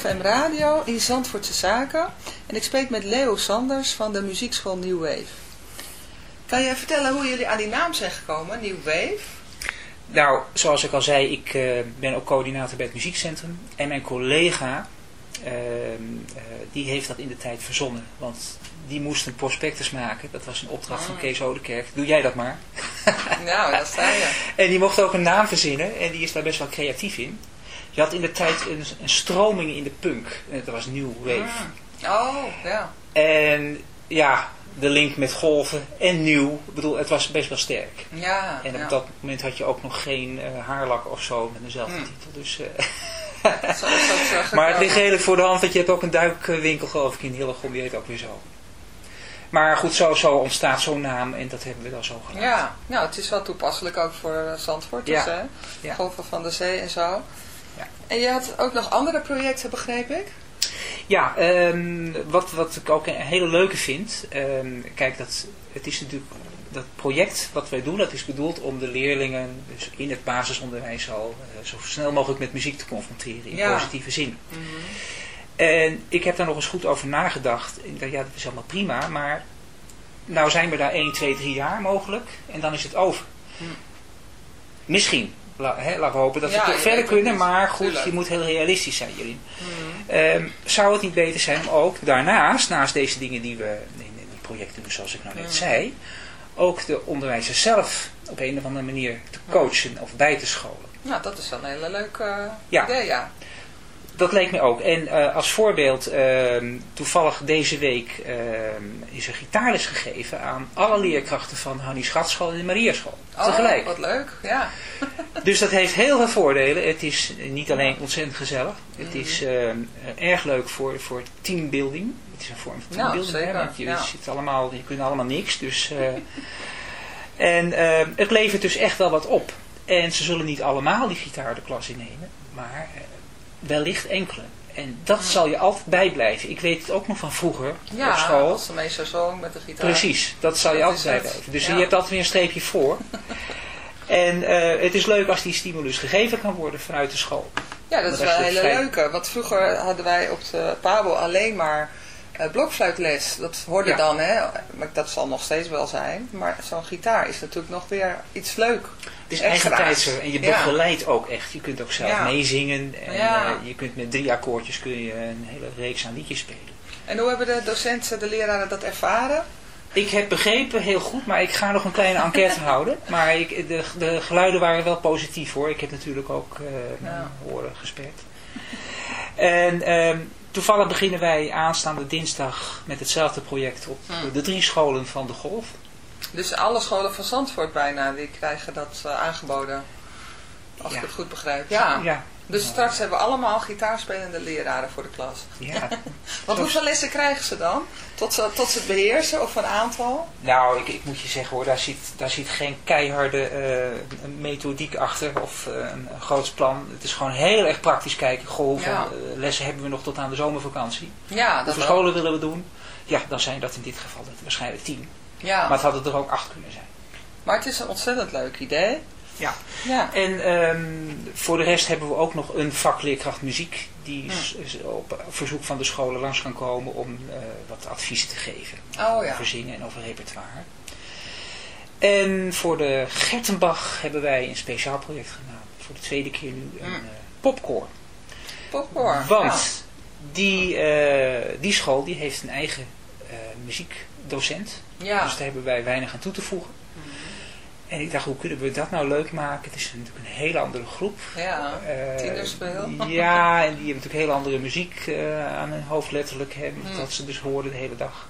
Dit is CFM Radio in Zandvoortse Zaken. En ik spreek met Leo Sanders van de muziekschool New Wave. Kan je vertellen hoe jullie aan die naam zijn gekomen, New Wave? Nou, zoals ik al zei, ik eh, ben ook coördinator bij het muziekcentrum. En mijn collega, ehm, eh, die heeft dat in de tijd verzonnen. Want die moest een prospectus maken. Dat was een opdracht van Ah. Kees Odekerk. Doe jij dat maar. Nou, dat sta je. En die mocht ook een naam verzinnen. En die is daar best wel creatief in. Je had in de tijd een, een stroming in de punk. En dat was New Wave. Oh, ja. En ja, de link met golven en nieuw. Ik bedoel, het was best wel sterk. Ja, En op ja. dat moment had je ook nog geen eh, haarlak of zo met dezelfde Hmm. titel. Dus, eh, maar het ligt redelijk voor de hand, want je hebt ook een duikwinkel geloof ik in Hillegom, die heet ook weer zo. Maar goed, zo, zo ontstaat zo'n naam en dat hebben we dan zo gedaan. Ja, nou, het is wel toepasselijk ook voor eh, Zandvoort, dus, Ja. hè? Golven van de Zee en zo. En je had ook nog andere projecten, begreep ik? Ja, ehm, wat, wat ik ook een hele leuke vind. ehm, kijk, dat, het is natuurlijk dat project wat wij doen, dat is bedoeld om de leerlingen dus in het basisonderwijs al eh, zo snel mogelijk met muziek te confronteren in Ja. positieve zin. En ik heb daar nog eens goed over nagedacht. Ik dacht, ja, dat is allemaal prima, maar nou zijn we daar 1, 2, 3 jaar mogelijk en dan is het over. Misschien. La, hè, laten we hopen dat. Ja, we toch verder kunnen, maar goed, Tuurlijk. je moet heel realistisch zijn hierin. Mhm. Ehm, zou het niet beter zijn om ook daarnaast, naast deze dingen die we in, die projecten doen zoals ik nou net Mhm. zei, ook de onderwijzers zelf op een of andere manier te coachen of bij te scholen. Nou, dat is wel een hele leuke eh, Ja. idee, ja. Dat leek me ook. En eh, als voorbeeld, ehm, toevallig deze week ehm, is er gitaarles gegeven aan alle leerkrachten van Hannie Schatschool en de Mariaschool. Tegelijk. Oh, wat leuk, ja. Dus dat heeft heel veel voordelen. Het is niet alleen ontzettend gezellig. Het Mhm. is ehm, eh, erg leuk voor, voor teambuilding. Het is een vorm van Nou, teambuilding. hè, zeker, want je, ja. zit allemaal, je kunt allemaal niks. Dus, eh, en ehm, het levert dus echt wel wat op. En ze zullen niet allemaal die gitaar de klas innemen. Maar eh, wellicht enkele. En dat zal je altijd bijblijven. Ik weet het ook nog van vroeger Ja, op school. als de meester zong met de gitaar. Precies, dat zal je Dat altijd bijblijven. Dus Ja. je hebt altijd weer een streepje voor. en eh, het is leuk als die stimulus gegeven kan worden vanuit de school. Ja, dat is wel een dat is hele leuke. Want vroeger hadden wij op de Pabo alleen maar eh, blokfluitles. Dat hoorde Ja. dan, hè. Maar dat zal nog steeds wel zijn. Maar zo'n gitaar is natuurlijk nog weer iets leuk. Het is eigen tijdser en je begeleidt ook echt. Je kunt ook zelf meezingen en eh, je kunt met drie akkoordjes kun je een hele reeks aan liedjes spelen. En hoe hebben de docenten, de leraren dat ervaren? Ik heb begrepen, heel goed, maar ik ga nog een kleine enquête houden. Maar ik, de, de geluiden waren wel positief hoor. Ik heb natuurlijk ook eh mijn horen gesperd. En ehm, toevallig beginnen wij aanstaande dinsdag met hetzelfde project op Hmm. de drie scholen van de Golf. Dus alle scholen van Zandvoort bijna, die krijgen dat eh, aangeboden. Als Ja. ik het goed begrijp. Ja. Ja. Dus straks hebben we allemaal gitaarspelende leraren voor de klas. Ja. Want hoeveel lessen krijgen ze dan? Tot ze, tot ze het beheersen of een aantal? Nou, ik, ik moet je zeggen hoor, daar zit, daar zit geen keiharde eh, methodiek achter of eh, een, groots plan. Het is gewoon heel erg praktisch kijken. Goh, hoeveel Ja. lessen hebben we nog tot aan de zomervakantie? Ja, dat hoeveel scholen willen we doen? Ja, dan zijn dat in dit geval waarschijnlijk tien. Ja. Maar het hadden er ook acht kunnen zijn. Maar het is een ontzettend leuk idee. Ja. Ja. En ehm, voor de rest hebben we ook nog een vakleerkracht muziek die s- op verzoek van de scholen langs kan komen om eh, wat adviezen te geven. Oh ja. Over zingen en over repertoire. En voor de Gertenbach hebben wij een speciaal project gedaan. Voor de tweede keer nu een Mm. popcore. Popcorn. Want die, eh, die school die heeft een eigen eh, muziekdocent. Ja. Dus daar hebben wij weinig aan toe te voegen. En ik dacht, hoe kunnen we dat nou leuk maken? Het is natuurlijk een hele andere groep. Ja, Eh. Ja, en die hebben natuurlijk heel andere muziek eh, aan hun hoofd letterlijk. Hè. Dat ze dus horen de hele dag.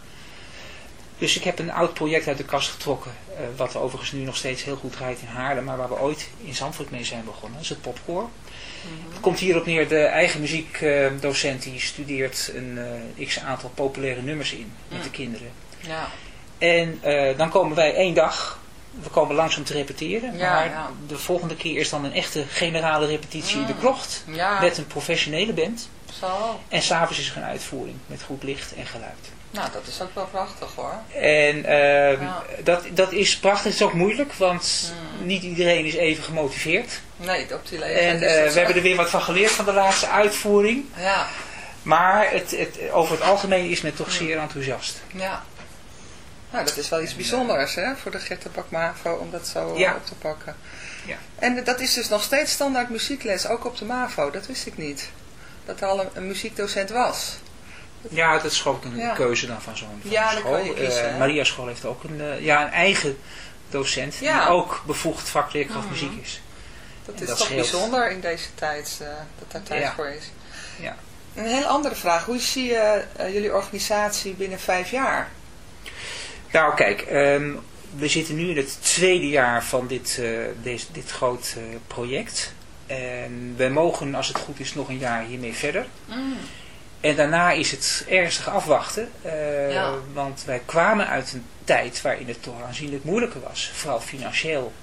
Dus ik heb een oud project uit de kast getrokken. eh, wat overigens nu nog steeds heel goed draait in Haarlem. Maar waar we ooit in Zandvoort mee zijn begonnen. Dat is het popcore. Mhm. Het komt hierop neer, de eigen muziekdocent die studeert een x aantal populaire nummers in met Mm. de kinderen. Ja. En eh, dan komen wij één dag, we komen langs om te repeteren. Ja, maar ja. de volgende keer is dan een echte generale repetitie in de Mm. krocht. Ja. Met een professionele band. Zo. En s'avonds is er een uitvoering met goed licht en geluid. Nou, dat is ook wel prachtig hoor. En ehm, Ja. dat, dat is prachtig, het is ook moeilijk, want Mm. niet iedereen is even gemotiveerd. Nee, op die leeftijd En eh, dat we hebben er weer wat van geleerd van de laatste uitvoering. Ja. Maar het, het, over het algemeen is men toch zeer enthousiast. Ja. Nou, dat is wel iets bijzonders hè, voor de Gertenbak MAVO om dat zo eh, Ja. op te pakken. Ja. En dat is dus nog steeds standaard muziekles, ook op de MAVO. Dat wist ik niet. Dat er al een, een muziekdocent was. Ja, dat is gewoon een Ja. keuze dan van zo'n Ja, school. kiezen, Eh? Maria School heeft ook een, eh, ja, een eigen docent Ja. die ook bevoegd vakleerkracht Mhm. muziek is. Dat En is dat toch scheelt. bijzonder in deze tijd, eh, dat daar tijd voor is. Ja. Een hele andere vraag. Hoe zie je eh, jullie organisatie binnen vijf jaar? Nou kijk, ehm, we zitten nu in het tweede jaar van dit, deze, dit groot eh, project. En we mogen, als het goed is, nog een jaar hiermee verder. En daarna is het ernstig afwachten. eh, Ja. Want wij kwamen uit een tijd waarin het toch aanzienlijk moeilijker was. Vooral financieel.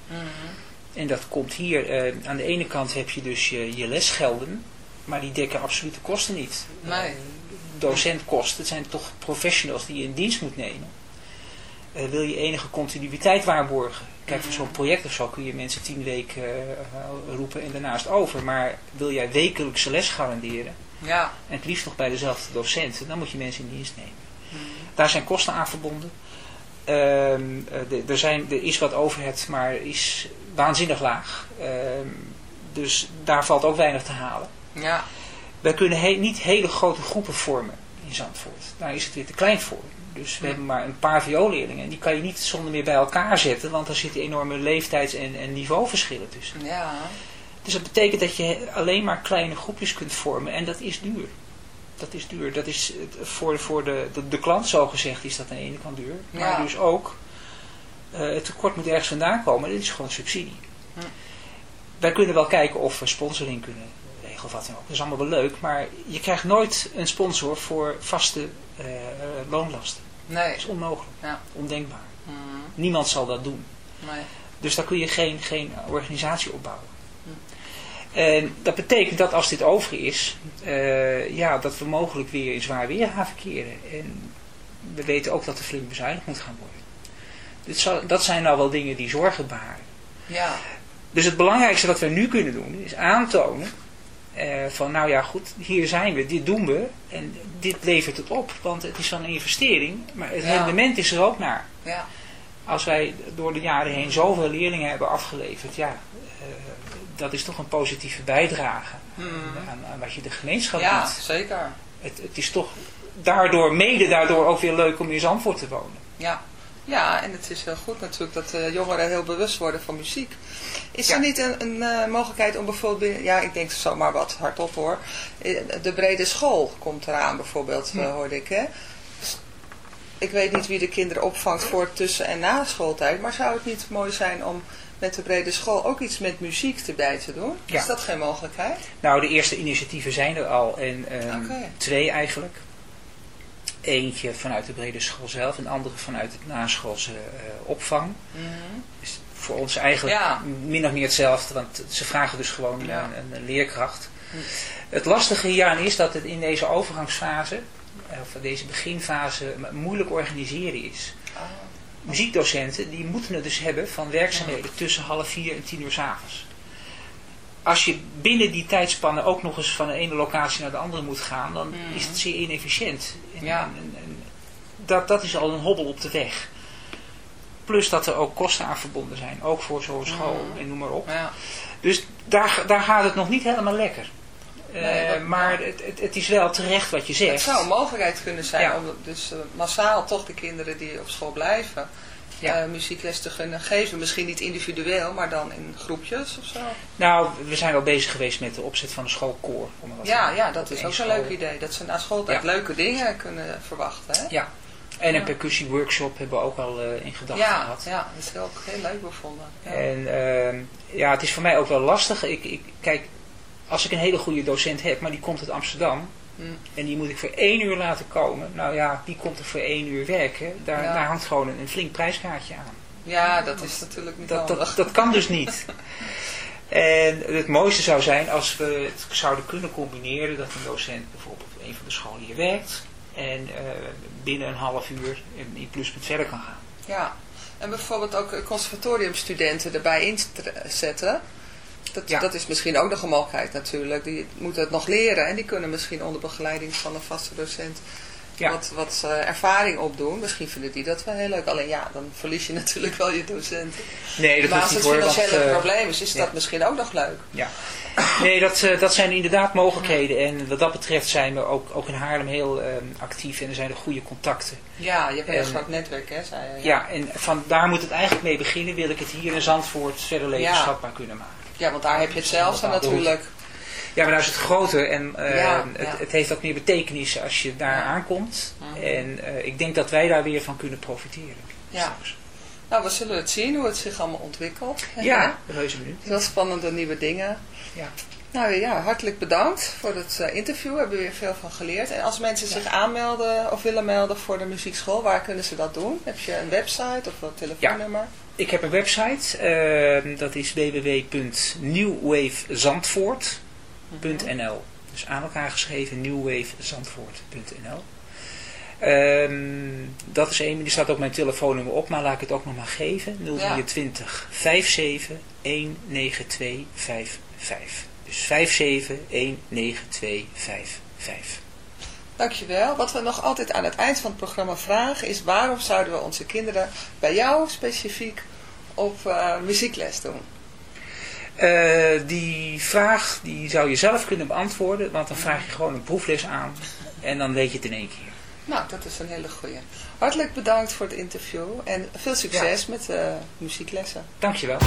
En dat komt hier. aan de ene kant heb je dus je, je lesgelden. Maar die dekken absolute kosten niet. Nee. Docentkosten. Het zijn toch professionals die je in dienst moet nemen. Eh, wil je enige continuïteit waarborgen. Kijk, voor zo'n project of zo kun je mensen tien weken eh, roepen en daarnaast over. Maar wil jij wekelijkse les garanderen, Ja. en het liefst nog bij dezelfde docenten, dan moet je mensen in dienst nemen. Daar zijn kosten aan verbonden. Ehm, eh, de- er, zijn, er is wat overhead, maar is waanzinnig laag. Ehm, dus daar valt ook weinig te halen. Ja. Wij kunnen he- niet hele grote groepen vormen in Zandvoort. Daar is het weer te klein voor. Dus we hebben maar een paar vioolleerlingen. En die kan je niet zonder meer bij elkaar zetten. Want daar zitten enorme leeftijds- en, en niveauverschillen tussen. Ja. Dus dat betekent dat je alleen maar kleine groepjes kunt vormen. En dat is duur. Dat is duur. Dat is voor, voor de, de, de klant zo gezegd is dat aan de ene kant duur. Maar Ja. dus ook eh, het tekort moet ergens vandaan komen. Dit is gewoon subsidie. Hm. Wij kunnen wel kijken of we sponsoring kunnen regelen of wat dan ook. Dat is allemaal wel leuk. Maar je krijgt nooit een sponsor voor vaste eh, eh, loonlasten. Nee. Dat is onmogelijk. Ja. Ondenkbaar. Mhm. Niemand zal dat doen. Nee. Dus daar kun je geen, geen organisatie opbouwen. En dat betekent dat als dit over is, eh, ja, dat we mogelijk weer in zwaar weer gaan verkeren. En we weten ook dat er flink bezuinigd moet gaan worden. Dit zal, dat zijn nou wel dingen die zorgen baren. Ja. Dus het belangrijkste wat we nu kunnen doen, is aantonen eh, van nou ja goed, hier zijn we, dit doen we en dit levert het op. Want het is een investering, maar het Ja. rendement is er ook naar. Ja. Als wij door de jaren heen zoveel leerlingen hebben afgeleverd, ja, eh, dat is toch een positieve bijdrage Mhm. aan, aan wat je de gemeenschap Ja, biedt. zeker. Het, het is toch daardoor, mede daardoor ook weer leuk om in Zandvoort te wonen. Ja. Ja, en het is heel goed natuurlijk dat de jongeren heel bewust worden van muziek. Is Ja. er niet een, een eh, mogelijkheid om bijvoorbeeld, ja ik denk zomaar wat hardop hoor, Eh, de brede school komt eraan bijvoorbeeld, Ja. hoorde ik hè. Ik weet niet wie de kinderen opvangt voor tussen- en na schooltijd, maar zou het niet mooi zijn om met de brede school ook iets met muziek erbij te doen? Ja. Is dat geen mogelijkheid? Nou, de eerste initiatieven zijn er al en ehm, twee eigenlijk. Eentje vanuit de brede school zelf en andere vanuit het naschoolse eh, opvang. Mhm. is voor ons eigenlijk Ja. min of meer hetzelfde, want ze vragen dus gewoon Ja. een, een leerkracht. Hm. Het lastige hieraan is dat het in deze overgangsfase, eh, of deze beginfase, moeilijk organiseren is. Ah. Muziekdocenten die moeten het dus hebben van werkzaamheden tussen half vier en tien uur s avonds. Als je binnen die tijdspannen ook nog eens van de ene locatie naar de andere moet gaan, dan is het zeer inefficiënt. Ja. en- dat, dat is al een hobbel op de weg. Plus dat er ook kosten aan verbonden zijn, ook voor zo'n school en noem maar op. Ja. Dus daar, daar gaat het nog niet helemaal lekker. Eh, Nee, dat- maar het, het, het is wel terecht wat je zegt. Het zou een mogelijkheid kunnen zijn Ja. om dus massaal toch de kinderen die op school blijven Ja. eh, muziekles te kunnen geven. Misschien niet individueel, maar dan in groepjes of zo. Nou, we zijn wel bezig geweest met de opzet van een schoolkoor. Ja, ja, dat is ook een school. leuk idee. Dat ze na schooltijd Ja. leuke dingen kunnen verwachten. Hè? Ja, en een Ja. percussieworkshop hebben we ook al eh, in gedachten ja, gehad. ja, dat is ook heel leuk bevonden. Ja. En ehm, ja, het is voor mij ook wel lastig. Ik, ik, kijk, als ik een hele goede docent heb, maar die komt uit Amsterdam. En die moet ik voor één uur laten komen. Nou ja, die komt er voor één uur werken. Daar, Ja. daar hangt gewoon een, een flink prijskaartje aan. ja, dat is natuurlijk niet Dat, dat, dat kan dus niet. En het mooiste zou zijn als we het zouden kunnen combineren dat een docent bijvoorbeeld op een van de scholen hier werkt en eh, binnen een half uur in in pluspunt verder kan gaan. Ja, en bijvoorbeeld ook conservatoriumstudenten erbij inzetten. Dat, Ja. dat is misschien ook nog een mogelijkheid natuurlijk. Die moeten het nog leren en die kunnen misschien onder begeleiding van een vaste docent Ja. wat, wat eh, ervaring opdoen. Misschien vinden die dat wel heel leuk. Alleen ja, dan verlies je natuurlijk wel je docenten. Nee, dat maar als het financiële eh, probleem is, is ja. dat misschien ook nog leuk. Ja. Nee, dat, eh, dat zijn inderdaad mogelijkheden. En wat dat betreft zijn we ook, ook in Haarlem heel eh, actief en er zijn er goede contacten. Ja, je hebt een heel groot netwerk, hè, zei je. Ja, en van daar moet het eigenlijk mee beginnen. Wil ik het hier in Zandvoort verder levensvatbaar kunnen maken. Ja, want daar heb je hetzelfde Bepaald natuurlijk. Ja, maar daar is het groter en eh, Ja, het, ja. het heeft ook meer betekenis als je daar aankomt. Mhm. En eh, ik denk dat wij daar weer van kunnen profiteren. Ja. Nou, we zullen het zien hoe het zich allemaal ontwikkelt. Ja, reuze benieuwd. Heel spannende nieuwe dingen. Ja. Nou ja, hartelijk bedankt voor het eh, interview. We hebben weer veel van geleerd. En als mensen zich aanmelden of willen melden voor de muziekschool, waar kunnen ze dat doen? Heb je een website of een telefoonnummer? Ik heb een website, eh, dat is www.newwavezandvoort.nl Dus aan elkaar geschreven newwavezandvoort.nl Ehm Dat is één, die staat ook mijn telefoonnummer op, maar laat ik het ook nog maar geven. 023 57 19255. Dus 57 19255. Dankjewel. Wat we nog altijd aan het eind van het programma vragen is waarom zouden we onze kinderen bij jou specifiek op eh, muziekles doen? Eh, die vraag die zou je zelf kunnen beantwoorden, want dan vraag je gewoon een proefles aan en dan weet je het in één keer. Nou, dat is een hele goeie. Hartelijk bedankt voor het interview en veel succes met de muzieklessen. Dankjewel.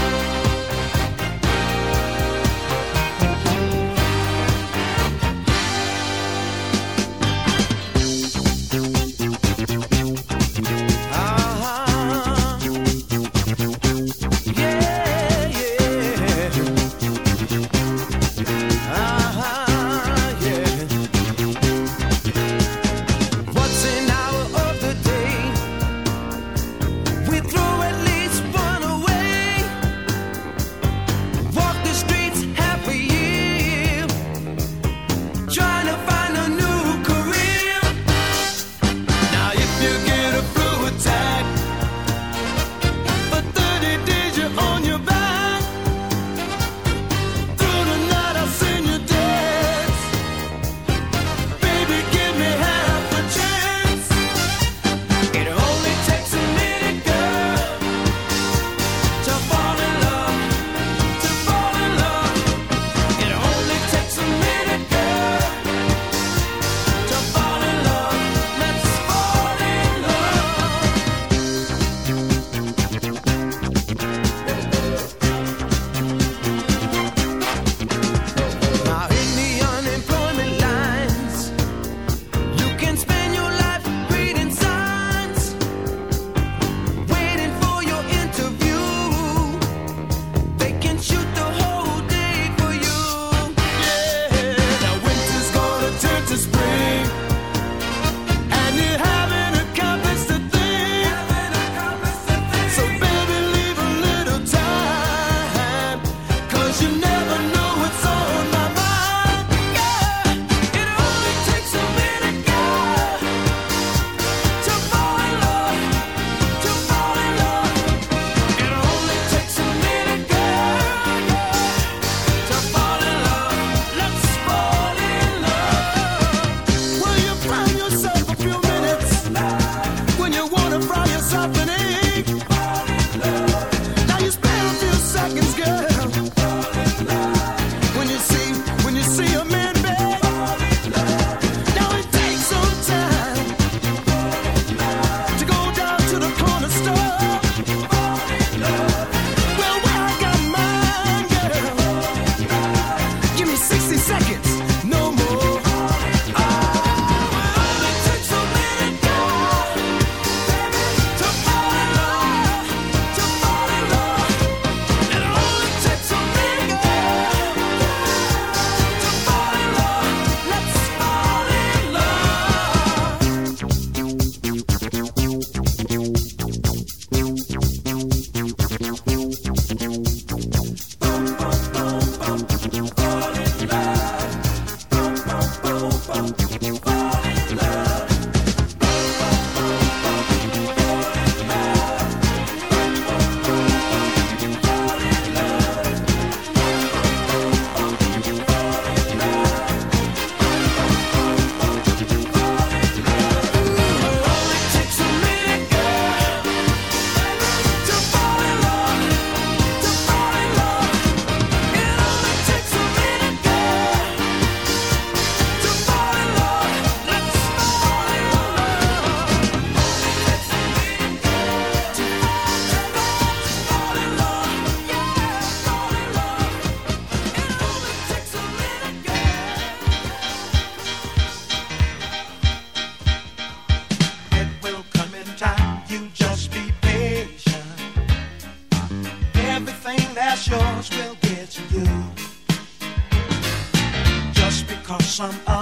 Some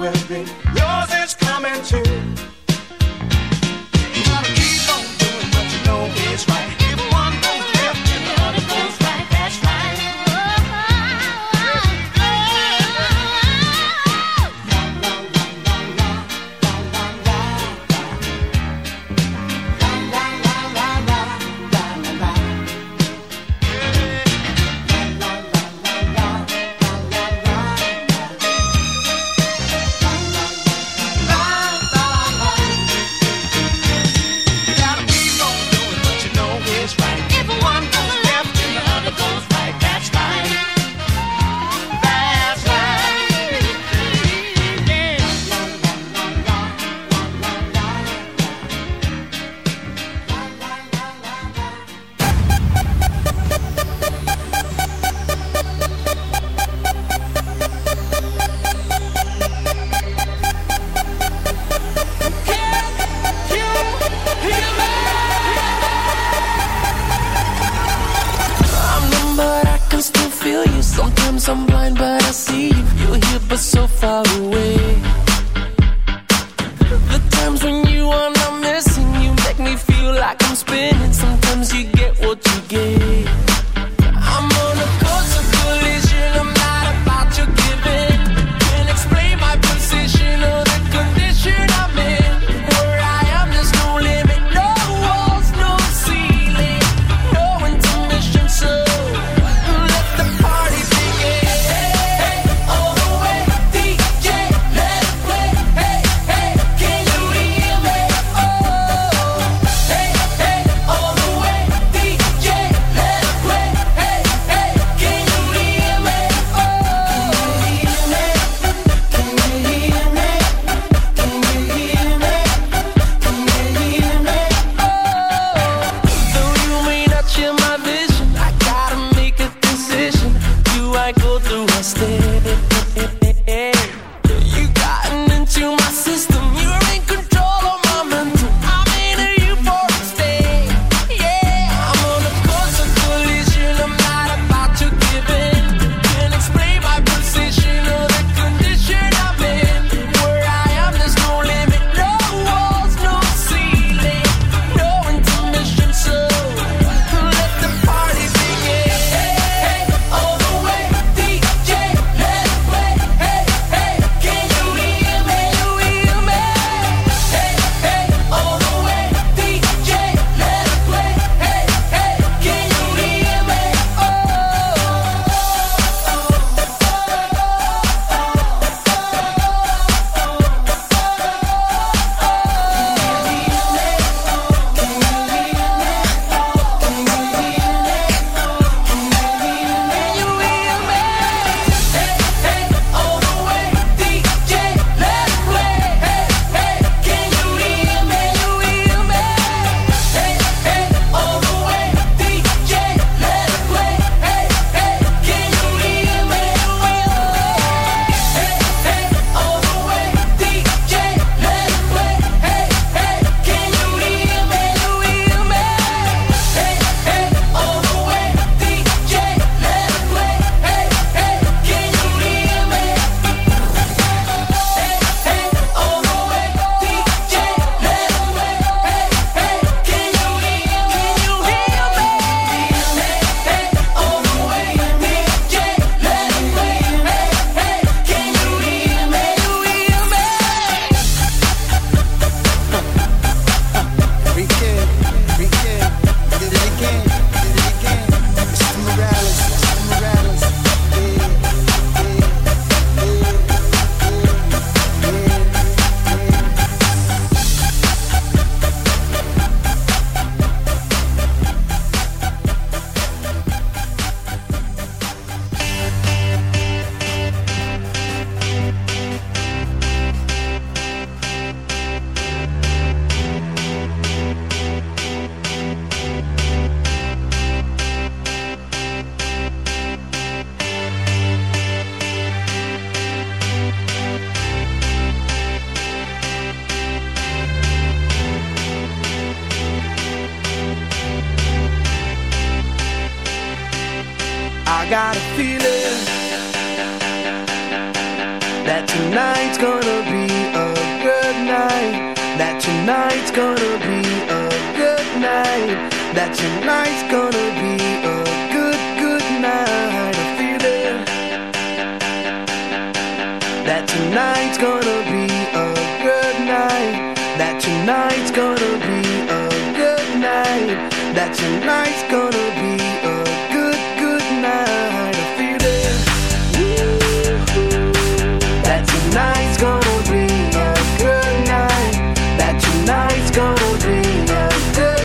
will be. Yours is coming too.